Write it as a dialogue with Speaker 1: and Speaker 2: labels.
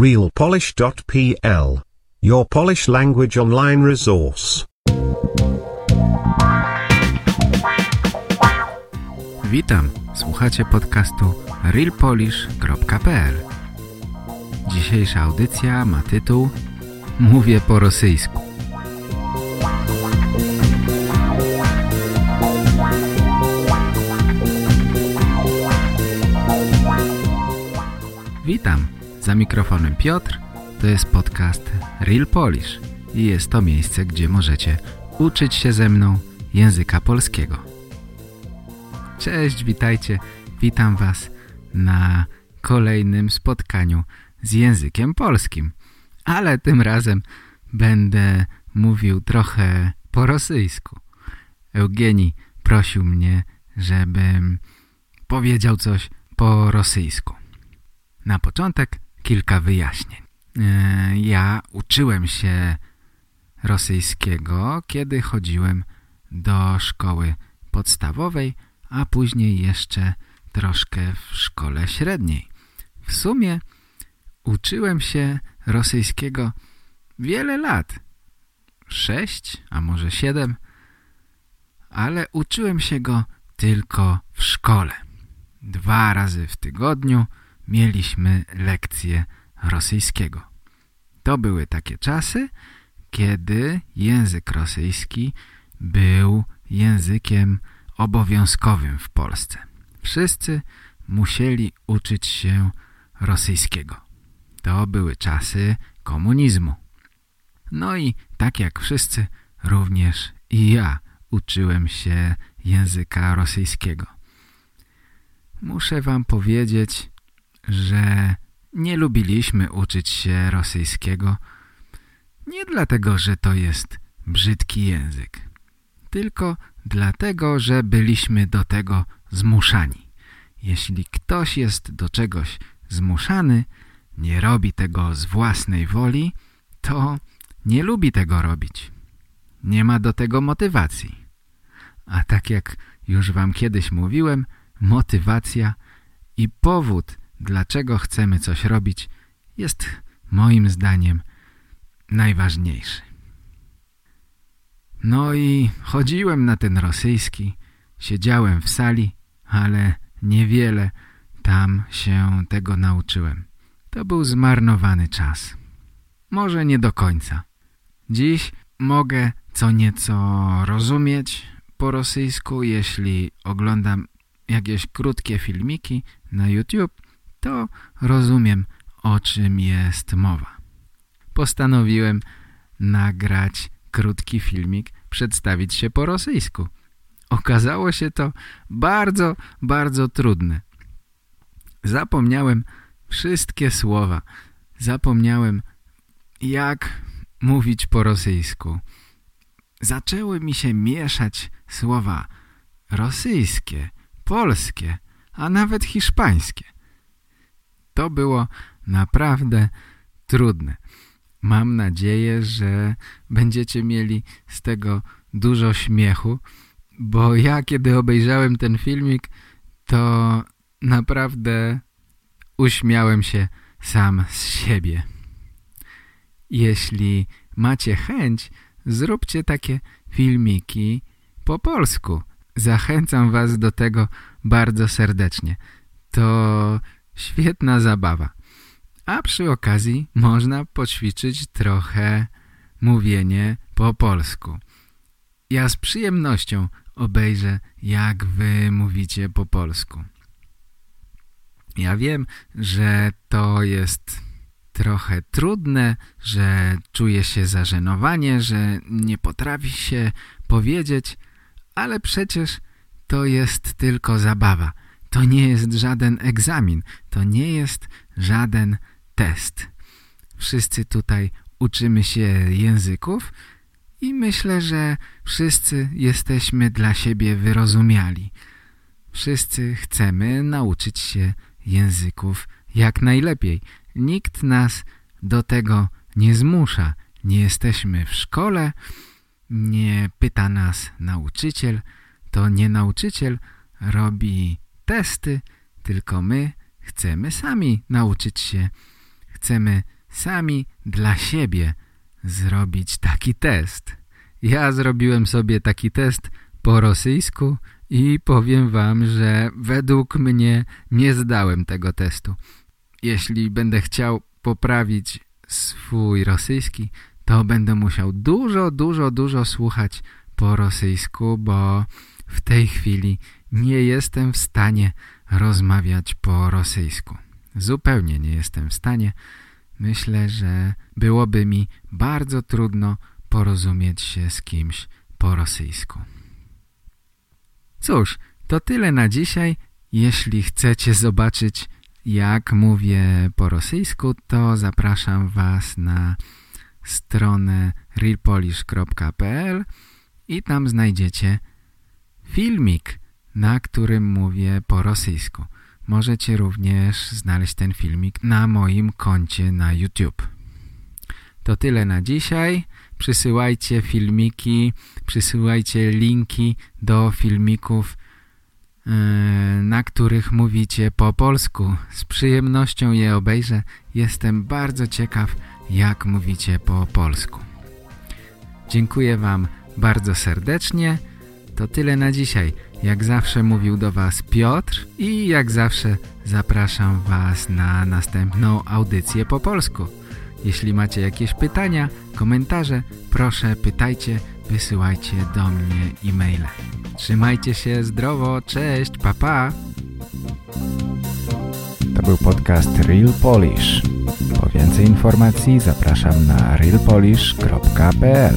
Speaker 1: realpolish.pl. Your Polish language online resource.
Speaker 2: Witam, słuchacie podcastu realpolish.pl Dzisiejsza audycja ma tytuł Mówię po rosyjsku. Witam, za mikrofonem Piotr, to jest podcast Real Polish i jest to miejsce, gdzie możecie uczyć się ze mną języka polskiego. Cześć, witajcie, witam Was na kolejnym spotkaniu z językiem polskim. Ale tym razem będę mówił trochę po rosyjsku. Eugenii prosił mnie, żebym powiedział coś po rosyjsku. Na początek kilka wyjaśnień. E, ja uczyłem się rosyjskiego, kiedy chodziłem do szkoły podstawowej, a później jeszcze troszkę w szkole średniej. W sumie uczyłem się rosyjskiego wiele lat. Sześć, a może siedem, ale uczyłem się go tylko w szkole. Dwa razy w tygodniu mieliśmy lekcje rosyjskiego. To były takie czasy, kiedy język rosyjski był językiem obowiązkowym w Polsce. Wszyscy musieli uczyć się rosyjskiego. To były czasy komunizmu. No i tak jak wszyscy, również i ja uczyłem się języka rosyjskiego. Muszę wam powiedzieć, że nie lubiliśmy uczyć się rosyjskiego nie dlatego, że to jest brzydki język, tylko dlatego, że byliśmy do tego zmuszani. Jeśli ktoś jest do czegoś zmuszany, nie robi tego z własnej woli, to nie lubi tego robić. Nie ma do tego motywacji. A tak jak już wam kiedyś mówiłem, motywacja i powód dlaczego chcemy coś robić, jest moim zdaniem najważniejszy. No i chodziłem na ten rosyjski, siedziałem w sali, ale niewiele tam się tego nauczyłem. To był zmarnowany czas. Może nie do końca. Dziś mogę co nieco rozumieć po rosyjsku, jeśli oglądam jakieś krótkie filmiki na YouTube, to rozumiem, o czym jest mowa. Postanowiłem nagrać krótki filmik, przedstawić się po rosyjsku. Okazało się to bardzo, bardzo trudne. Zapomniałem wszystkie słowa. Zapomniałem, jak mówić po rosyjsku. Zaczęły mi się mieszać słowa rosyjskie, polskie, a nawet hiszpańskie. To było naprawdę trudne. Mam nadzieję, że będziecie mieli z tego dużo śmiechu, bo ja kiedy obejrzałem ten filmik, to naprawdę uśmiałem się sam z siebie. Jeśli macie chęć, zróbcie takie filmiki po polsku. Zachęcam was do tego bardzo serdecznie. To Świetna zabawa. A przy okazji można poćwiczyć trochę mówienie po polsku. Ja z przyjemnością obejrzę, jak wy mówicie po polsku. Ja wiem, że to jest trochę trudne, że czuje się zażenowanie, że nie potrafi się powiedzieć, ale przecież to jest tylko zabawa. To nie jest żaden egzamin, to nie jest żaden test. Wszyscy tutaj uczymy się języków i myślę, że wszyscy jesteśmy dla siebie wyrozumiali. Wszyscy chcemy nauczyć się języków jak najlepiej. Nikt nas do tego nie zmusza. Nie jesteśmy w szkole, nie pyta nas nauczyciel. To nie nauczyciel robi testy, tylko my chcemy sami nauczyć się. chcemy sami dla siebie zrobić taki test. Ja zrobiłem sobie taki test po rosyjsku i powiem wam, że według mnie nie zdałem tego testu. Jeśli będę chciał poprawić swój rosyjski, to będę musiał dużo, dużo, dużo słuchać po rosyjsku, bo w tej chwili nie jestem w stanie rozmawiać po rosyjsku. Zupełnie nie jestem w stanie. Myślę, że byłoby mi bardzo trudno porozumieć się z kimś po rosyjsku. Cóż, to tyle na dzisiaj. Jeśli chcecie zobaczyć, jak mówię po rosyjsku, to zapraszam Was na stronę realpolish.pl i tam znajdziecie filmik, na którym mówię po rosyjsku. Możecie również znaleźć ten filmik na moim koncie na YouTube. To tyle na dzisiaj. Przysyłajcie filmiki, przysyłajcie linki do filmików, yy, na których mówicie po polsku. Z przyjemnością je obejrzę. Jestem bardzo ciekaw, jak mówicie po polsku. Dziękuję Wam bardzo serdecznie. To tyle na dzisiaj. Jak zawsze mówił do Was Piotr i jak zawsze zapraszam Was na następną audycję po polsku. Jeśli macie jakieś pytania, komentarze, proszę pytajcie, wysyłajcie do mnie e-maile. Trzymajcie się zdrowo, cześć, papa. Pa.
Speaker 3: To był podcast Real Polish. Po więcej informacji zapraszam na realpolish.pl